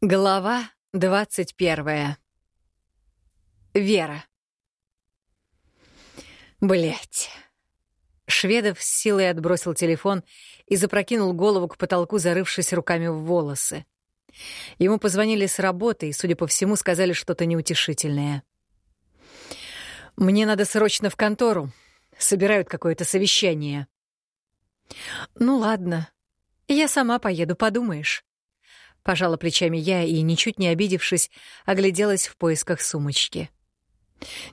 Глава двадцать первая. Вера. Блять. Шведов с силой отбросил телефон и запрокинул голову к потолку, зарывшись руками в волосы. Ему позвонили с работы и, судя по всему, сказали что-то неутешительное. «Мне надо срочно в контору. Собирают какое-то совещание». «Ну ладно. Я сама поеду, подумаешь». Пожала плечами я и, ничуть не обидевшись, огляделась в поисках сумочки.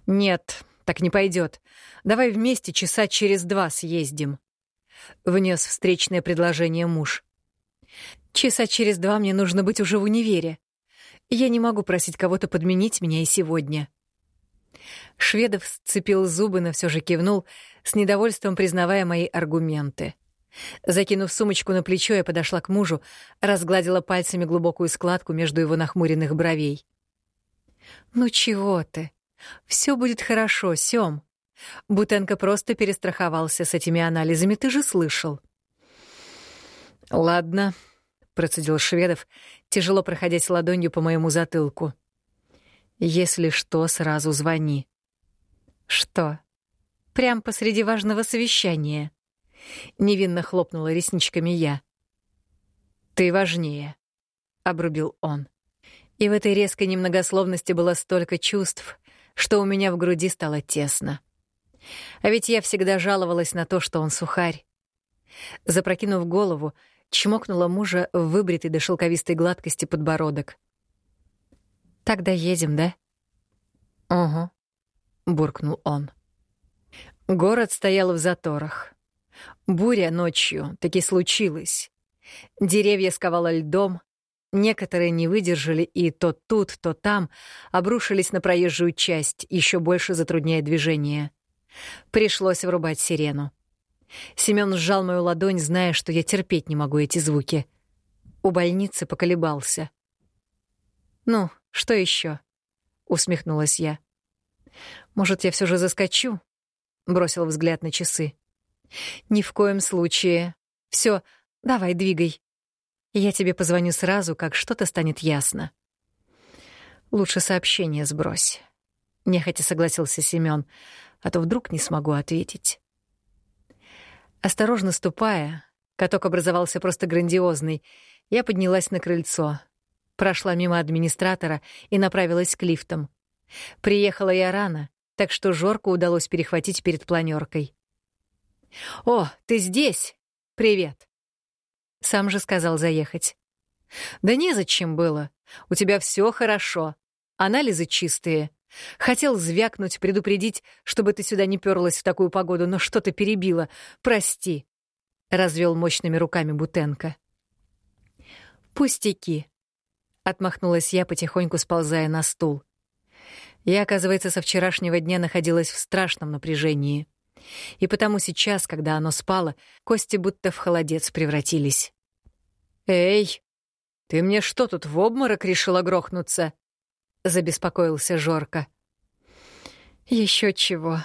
«Нет, так не пойдет. Давай вместе часа через два съездим», — внес встречное предложение муж. «Часа через два мне нужно быть уже в универе. Я не могу просить кого-то подменить меня и сегодня». Шведов сцепил зубы, но все же кивнул, с недовольством признавая мои аргументы. Закинув сумочку на плечо, я подошла к мужу, разгладила пальцами глубокую складку между его нахмуренных бровей. «Ну чего ты? Все будет хорошо, Сём. Бутенко просто перестраховался с этими анализами, ты же слышал». «Ладно», — процедил Шведов, тяжело проходясь ладонью по моему затылку. «Если что, сразу звони». «Что? Прям посреди важного совещания?» Невинно хлопнула ресничками я. «Ты важнее», — обрубил он. И в этой резкой немногословности было столько чувств, что у меня в груди стало тесно. А ведь я всегда жаловалась на то, что он сухарь. Запрокинув голову, чмокнула мужа в выбритый до шелковистой гладкости подбородок. «Тогда едем, да?» «Угу», — буркнул он. Город стоял в заторах. Буря ночью таки случилась. Деревья сковало льдом, некоторые не выдержали и то тут, то там обрушились на проезжую часть, еще больше затрудняя движение. Пришлось врубать сирену. Семён сжал мою ладонь, зная, что я терпеть не могу эти звуки. У больницы поколебался. «Ну, что еще? усмехнулась я. «Может, я все же заскочу?» — бросил взгляд на часы. Ни в коем случае. Все, давай, двигай. Я тебе позвоню сразу, как что-то станет ясно. Лучше сообщение сбрось. Нехотя согласился Семён, а то вдруг не смогу ответить. Осторожно ступая, каток образовался просто грандиозный, я поднялась на крыльцо, прошла мимо администратора и направилась к лифтам. Приехала я рано, так что Жорку удалось перехватить перед планеркой. «О, ты здесь? Привет!» Сам же сказал заехать. «Да незачем было. У тебя все хорошо. Анализы чистые. Хотел звякнуть, предупредить, чтобы ты сюда не перлась в такую погоду, но что-то перебило. Прости», — развел мощными руками Бутенко. «Пустяки», — отмахнулась я, потихоньку сползая на стул. Я, оказывается, со вчерашнего дня находилась в страшном напряжении. И потому сейчас, когда оно спало, кости будто в холодец превратились. «Эй, ты мне что тут, в обморок решила грохнуться?» — забеспокоился Жорка. Еще чего.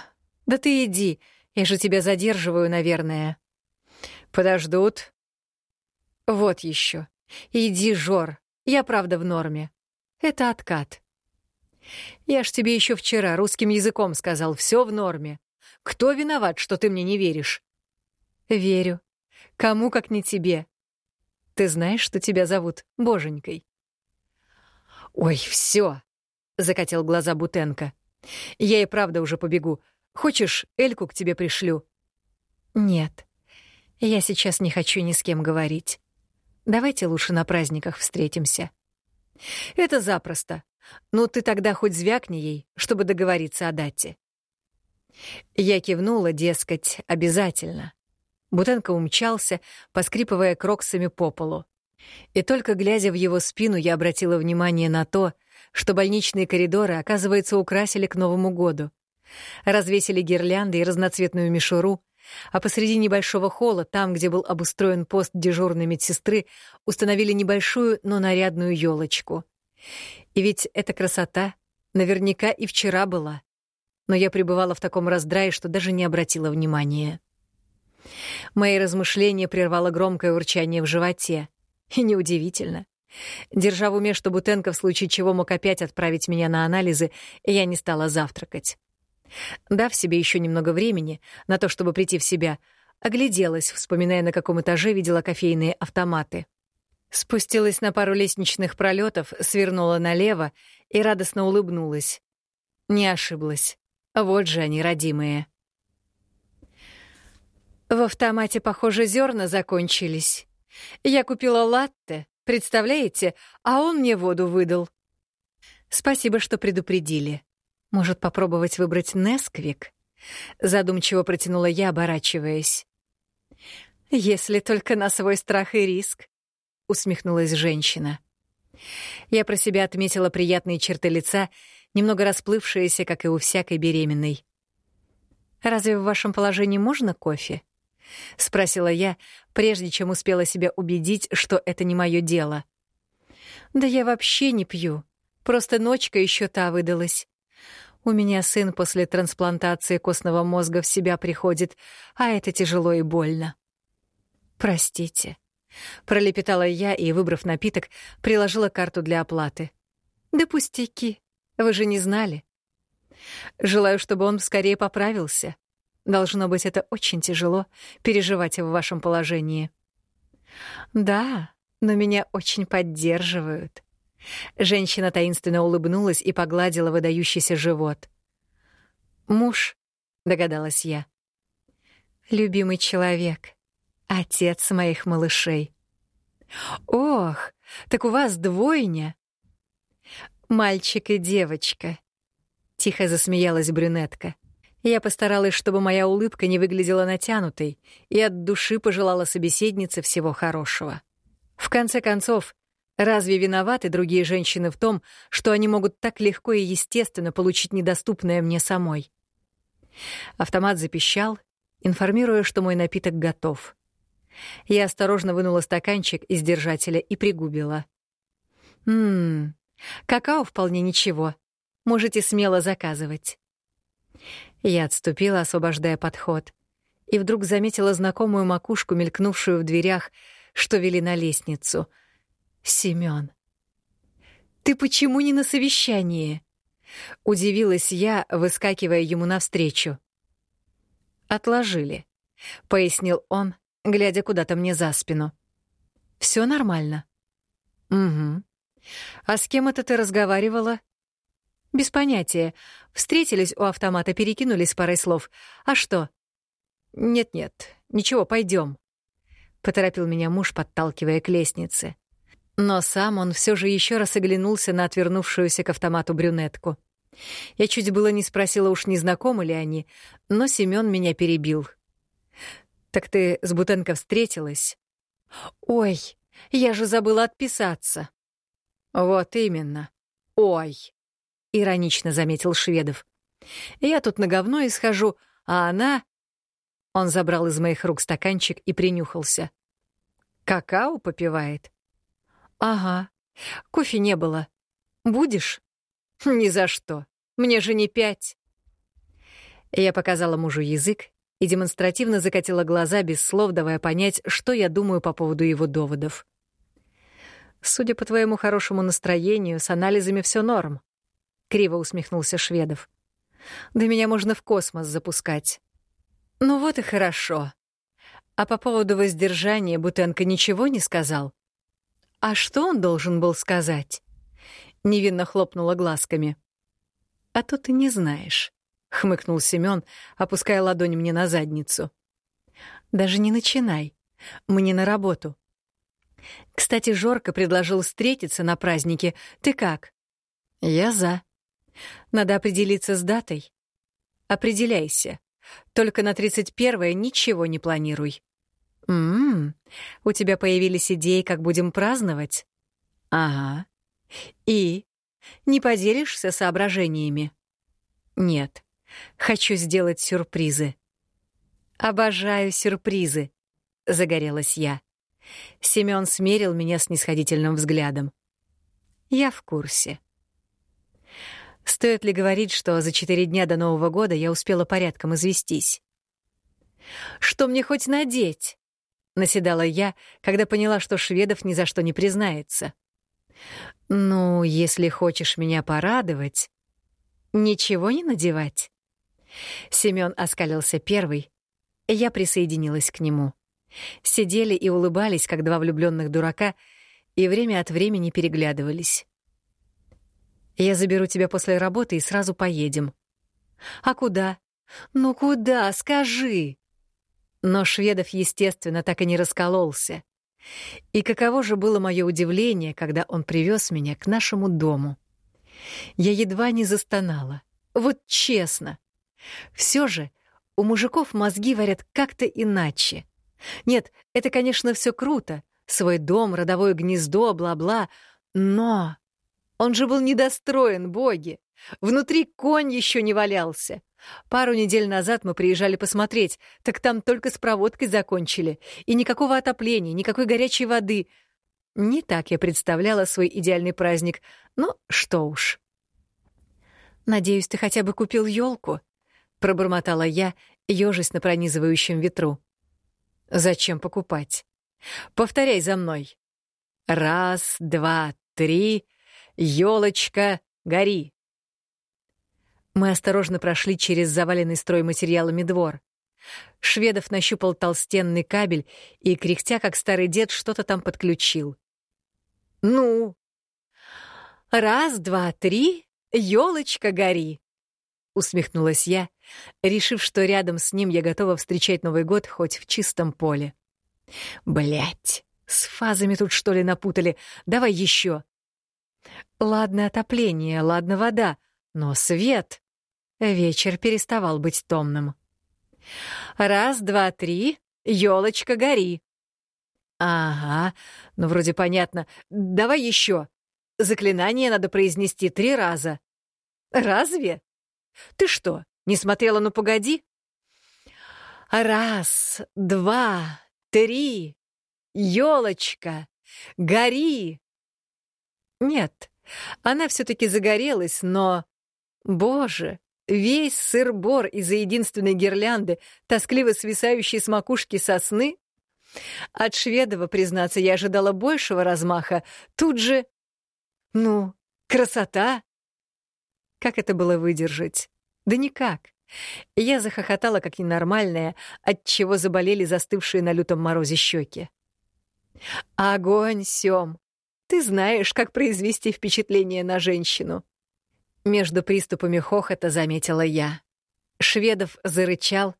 Да ты иди, я же тебя задерживаю, наверное». «Подождут?» «Вот еще. Иди, Жор, я правда в норме. Это откат». «Я ж тебе еще вчера русским языком сказал, все в норме. Кто виноват, что ты мне не веришь? Верю. Кому, как не тебе. Ты знаешь, что тебя зовут Боженькой? Ой, все, закатил глаза Бутенко. Я и правда уже побегу. Хочешь, Эльку к тебе пришлю? Нет. Я сейчас не хочу ни с кем говорить. Давайте лучше на праздниках встретимся. Это запросто. Ну ты тогда хоть звякни ей, чтобы договориться о дате. Я кивнула, дескать, обязательно. Бутенко умчался, поскрипывая кроксами по полу. И только глядя в его спину, я обратила внимание на то, что больничные коридоры, оказывается, украсили к Новому году. Развесили гирлянды и разноцветную мишуру, а посреди небольшого холла, там, где был обустроен пост дежурной медсестры, установили небольшую, но нарядную елочку. И ведь эта красота наверняка и вчера была но я пребывала в таком раздрае, что даже не обратила внимания. Мои размышления прервало громкое урчание в животе. И неудивительно. Держа в уме, что Бутенко в случае чего мог опять отправить меня на анализы, я не стала завтракать. Дав себе еще немного времени на то, чтобы прийти в себя, огляделась, вспоминая, на каком этаже видела кофейные автоматы. Спустилась на пару лестничных пролетов, свернула налево и радостно улыбнулась. Не ошиблась. Вот же они, родимые. В автомате, похоже, зерна закончились. Я купила латте, представляете, а он мне воду выдал. Спасибо, что предупредили. Может, попробовать выбрать Несквик? Задумчиво протянула я, оборачиваясь. Если только на свой страх и риск, усмехнулась женщина. Я про себя отметила приятные черты лица, немного расплывшиеся, как и у всякой беременной. Разве в вашем положении можно кофе? — спросила я, прежде чем успела себя убедить, что это не мое дело. «Да я вообще не пью. Просто ночка еще та выдалась. У меня сын после трансплантации костного мозга в себя приходит, а это тяжело и больно». «Простите», — пролепетала я и, выбрав напиток, приложила карту для оплаты. «Да пустяки. Вы же не знали. Желаю, чтобы он скорее поправился. Должно быть, это очень тяжело переживать в вашем положении. Да, но меня очень поддерживают. Женщина таинственно улыбнулась и погладила выдающийся живот. Муж, догадалась я. Любимый человек, отец моих малышей. Ох, так у вас двойня. Мальчик и девочка. Тихо засмеялась брюнетка. Я постаралась, чтобы моя улыбка не выглядела натянутой, и от души пожелала собеседнице всего хорошего. В конце концов, разве виноваты другие женщины в том, что они могут так легко и естественно получить недоступное мне самой? Автомат запищал, информируя, что мой напиток готов. Я осторожно вынула стаканчик из держателя и пригубила. «Ммм, какао вполне ничего. Можете смело заказывать». Я отступила, освобождая подход, и вдруг заметила знакомую макушку, мелькнувшую в дверях, что вели на лестницу. Семён. «Ты почему не на совещании?» — удивилась я, выскакивая ему навстречу. «Отложили», — пояснил он, глядя куда-то мне за спину. «Всё нормально?» «Угу. А с кем это ты разговаривала?» «Без понятия. Встретились у автомата, перекинулись парой слов. А что?» «Нет-нет, ничего, пойдем. поторопил меня муж, подталкивая к лестнице. Но сам он все же еще раз оглянулся на отвернувшуюся к автомату брюнетку. Я чуть было не спросила, уж не знакомы ли они, но Семён меня перебил. «Так ты с Бутенко встретилась?» «Ой, я же забыла отписаться». «Вот именно. Ой». — иронично заметил Шведов. «Я тут на говно исхожу, а она...» Он забрал из моих рук стаканчик и принюхался. «Какао попивает?» «Ага. Кофе не было. Будешь?» «Ни за что. Мне же не пять». Я показала мужу язык и демонстративно закатила глаза, без слов давая понять, что я думаю по поводу его доводов. «Судя по твоему хорошему настроению, с анализами все норм криво усмехнулся Шведов. Да меня можно в космос запускать. Ну вот и хорошо. А по поводу воздержания Бутенко ничего не сказал? А что он должен был сказать? Невинно хлопнула глазками. А то ты не знаешь, хмыкнул Семён, опуская ладонь мне на задницу. Даже не начинай. Мне на работу. Кстати, Жорка предложил встретиться на празднике. Ты как? Я за. Надо определиться с датой. Определяйся. Только на 31-е ничего не планируй. Мм, у тебя появились идеи, как будем праздновать? Ага. И? Не поделишься соображениями? Нет. Хочу сделать сюрпризы. Обожаю сюрпризы, загорелась я. Семён смерил меня снисходительным взглядом. Я в курсе. Стоит ли говорить, что за четыре дня до Нового года я успела порядком известись? «Что мне хоть надеть?» — наседала я, когда поняла, что Шведов ни за что не признается. «Ну, если хочешь меня порадовать, ничего не надевать». Семён оскалился первый, и я присоединилась к нему. Сидели и улыбались, как два влюбленных дурака, и время от времени переглядывались. «Я заберу тебя после работы и сразу поедем». «А куда?» «Ну куда? Скажи!» Но Шведов, естественно, так и не раскололся. И каково же было мое удивление, когда он привез меня к нашему дому. Я едва не застонала. Вот честно. Все же у мужиков мозги варят как-то иначе. Нет, это, конечно, все круто. Свой дом, родовое гнездо, бла-бла. Но он же был недостроен, боги. Внутри конь еще не валялся. Пару недель назад мы приезжали посмотреть, так там только с проводкой закончили. И никакого отопления, никакой горячей воды. Не так я представляла свой идеальный праздник. Но что уж. «Надеюсь, ты хотя бы купил елку? пробормотала я, ежась на пронизывающем ветру. «Зачем покупать? Повторяй за мной. Раз, два, три, елочка, гори!» Мы осторожно прошли через заваленный стройматериалами двор. Шведов нащупал толстенный кабель и, кряхтя, как старый дед, что-то там подключил. «Ну?» «Раз, два, три, елочка гори!» — усмехнулась я, решив, что рядом с ним я готова встречать Новый год хоть в чистом поле. Блять, с фазами тут что ли напутали? Давай еще. Ладно отопление, ладно вода, но свет... Вечер переставал быть томным. «Раз, два, три, елочка, гори!» «Ага, ну вроде понятно. Давай еще. Заклинание надо произнести три раза». «Разве? Ты что, не смотрела «Ну, погоди»?» «Раз, два, три, елочка, гори!» Нет, она все-таки загорелась, но... Боже, весь сыр-бор из-за единственной гирлянды, тоскливо свисающей с макушки сосны? От Шведова, признаться, я ожидала большего размаха. Тут же... Ну, красота! Как это было выдержать? Да никак. Я захохотала, как ненормальная, от чего заболели застывшие на лютом морозе щеки. «Огонь, Сём! Ты знаешь, как произвести впечатление на женщину!» Между приступами хохота заметила я. Шведов зарычал,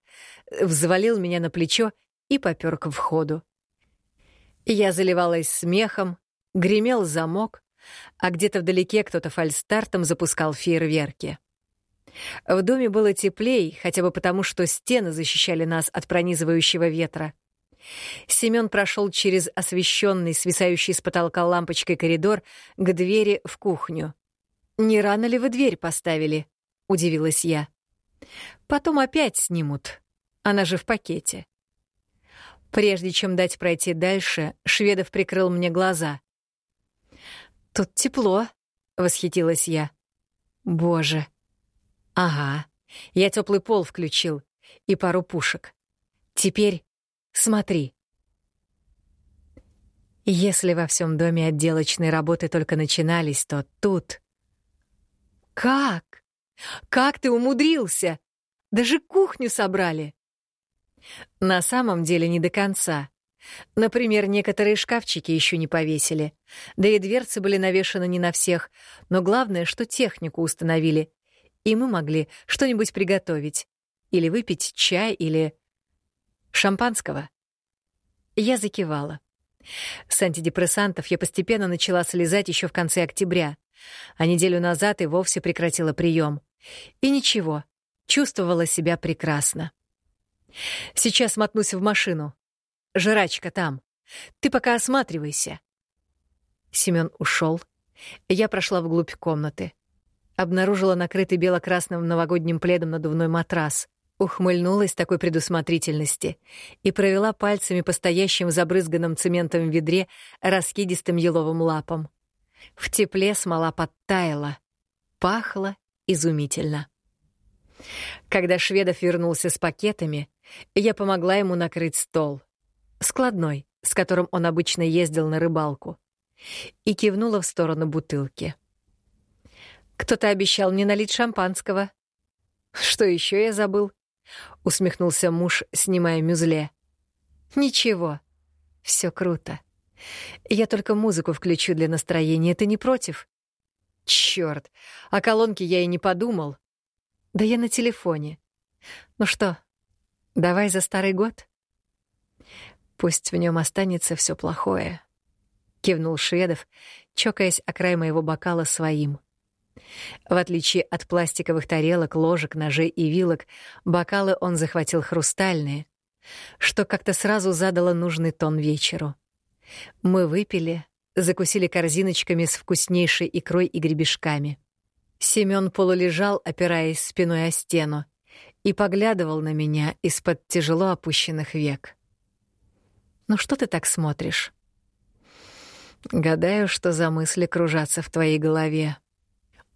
взвалил меня на плечо и попёр к входу. Я заливалась смехом, гремел замок, а где-то вдалеке кто-то фальстартом запускал фейерверки. В доме было теплей, хотя бы потому, что стены защищали нас от пронизывающего ветра. Семён прошел через освещенный, свисающий с потолка лампочкой коридор к двери в кухню. «Не рано ли вы дверь поставили?» — удивилась я. «Потом опять снимут. Она же в пакете». Прежде чем дать пройти дальше, Шведов прикрыл мне глаза. «Тут тепло», — восхитилась я. «Боже, Ага, я теплый пол включил и пару пушек. Теперь смотри. Если во всем доме отделочные работы только начинались, то тут... Как? Как ты умудрился? Даже кухню собрали. На самом деле не до конца. Например, некоторые шкафчики еще не повесили. Да и дверцы были навешаны не на всех. Но главное, что технику установили и мы могли что-нибудь приготовить. Или выпить чай, или... шампанского. Я закивала. С антидепрессантов я постепенно начала слезать еще в конце октября, а неделю назад и вовсе прекратила прием. И ничего, чувствовала себя прекрасно. Сейчас мотнусь в машину. Жрачка там. Ты пока осматривайся. Семён ушел. Я прошла вглубь комнаты. Обнаружила накрытый бело-красным новогодним пледом надувной матрас. Ухмыльнулась такой предусмотрительности и провела пальцами по стоящим забрызганном цементом ведре раскидистым еловым лапам. В тепле смола подтаяла. Пахло изумительно. Когда Шведов вернулся с пакетами, я помогла ему накрыть стол. Складной, с которым он обычно ездил на рыбалку. и кивнула в сторону бутылки. «Кто-то обещал мне налить шампанского». «Что еще я забыл?» — усмехнулся муж, снимая мюзле. «Ничего, все круто. Я только музыку включу для настроения, ты не против?» «Чёрт, о колонке я и не подумал». «Да я на телефоне. Ну что, давай за старый год?» «Пусть в нем останется все плохое», — кивнул Шведов, чокаясь о край моего бокала своим. В отличие от пластиковых тарелок, ложек, ножей и вилок, бокалы он захватил хрустальные, что как-то сразу задало нужный тон вечеру. Мы выпили, закусили корзиночками с вкуснейшей икрой и гребешками. Семён полулежал, опираясь спиной о стену, и поглядывал на меня из-под тяжело опущенных век. «Ну что ты так смотришь?» «Гадаю, что за мысли кружатся в твоей голове»,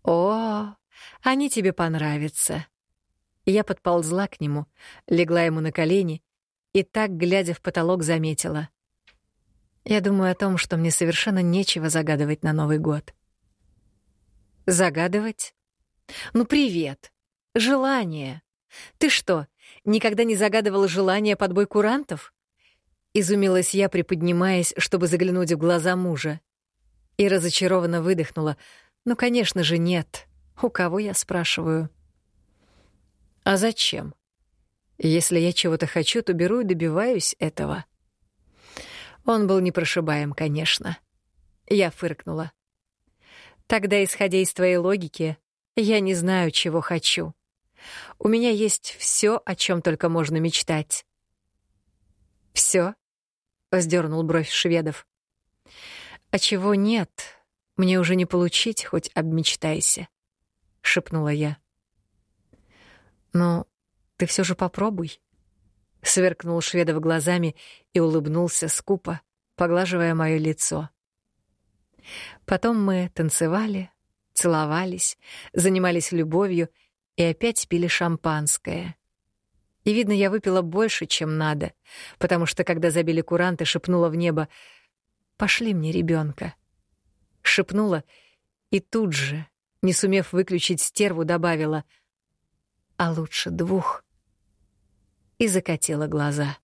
«О, они тебе понравятся». Я подползла к нему, легла ему на колени и так, глядя в потолок, заметила. Я думаю о том, что мне совершенно нечего загадывать на Новый год. Загадывать? Ну, привет. Желание. Ты что, никогда не загадывал желание под бой курантов? Изумилась я, приподнимаясь, чтобы заглянуть в глаза мужа. И разочарованно выдохнула — ну, конечно же, нет. У кого я спрашиваю? А зачем? Если я чего-то хочу, то беру и добиваюсь этого. Он был непрошибаем, конечно. Я фыркнула. Тогда, исходя из твоей логики, я не знаю, чего хочу. У меня есть все, о чем только можно мечтать. Все? Вздернул бровь Шведов. А чего нет? Мне уже не получить, хоть обмечтайся, шепнула я. Но ты все же попробуй. Сверкнул Шведов глазами и улыбнулся скупо, поглаживая мое лицо. Потом мы танцевали, целовались, занимались любовью и опять пили шампанское. И видно, я выпила больше, чем надо, потому что когда забили куранты, шепнула в небо: "Пошли мне ребенка шепнула и тут же, не сумев выключить стерву, добавила: "А лучше двух". И закатила глаза.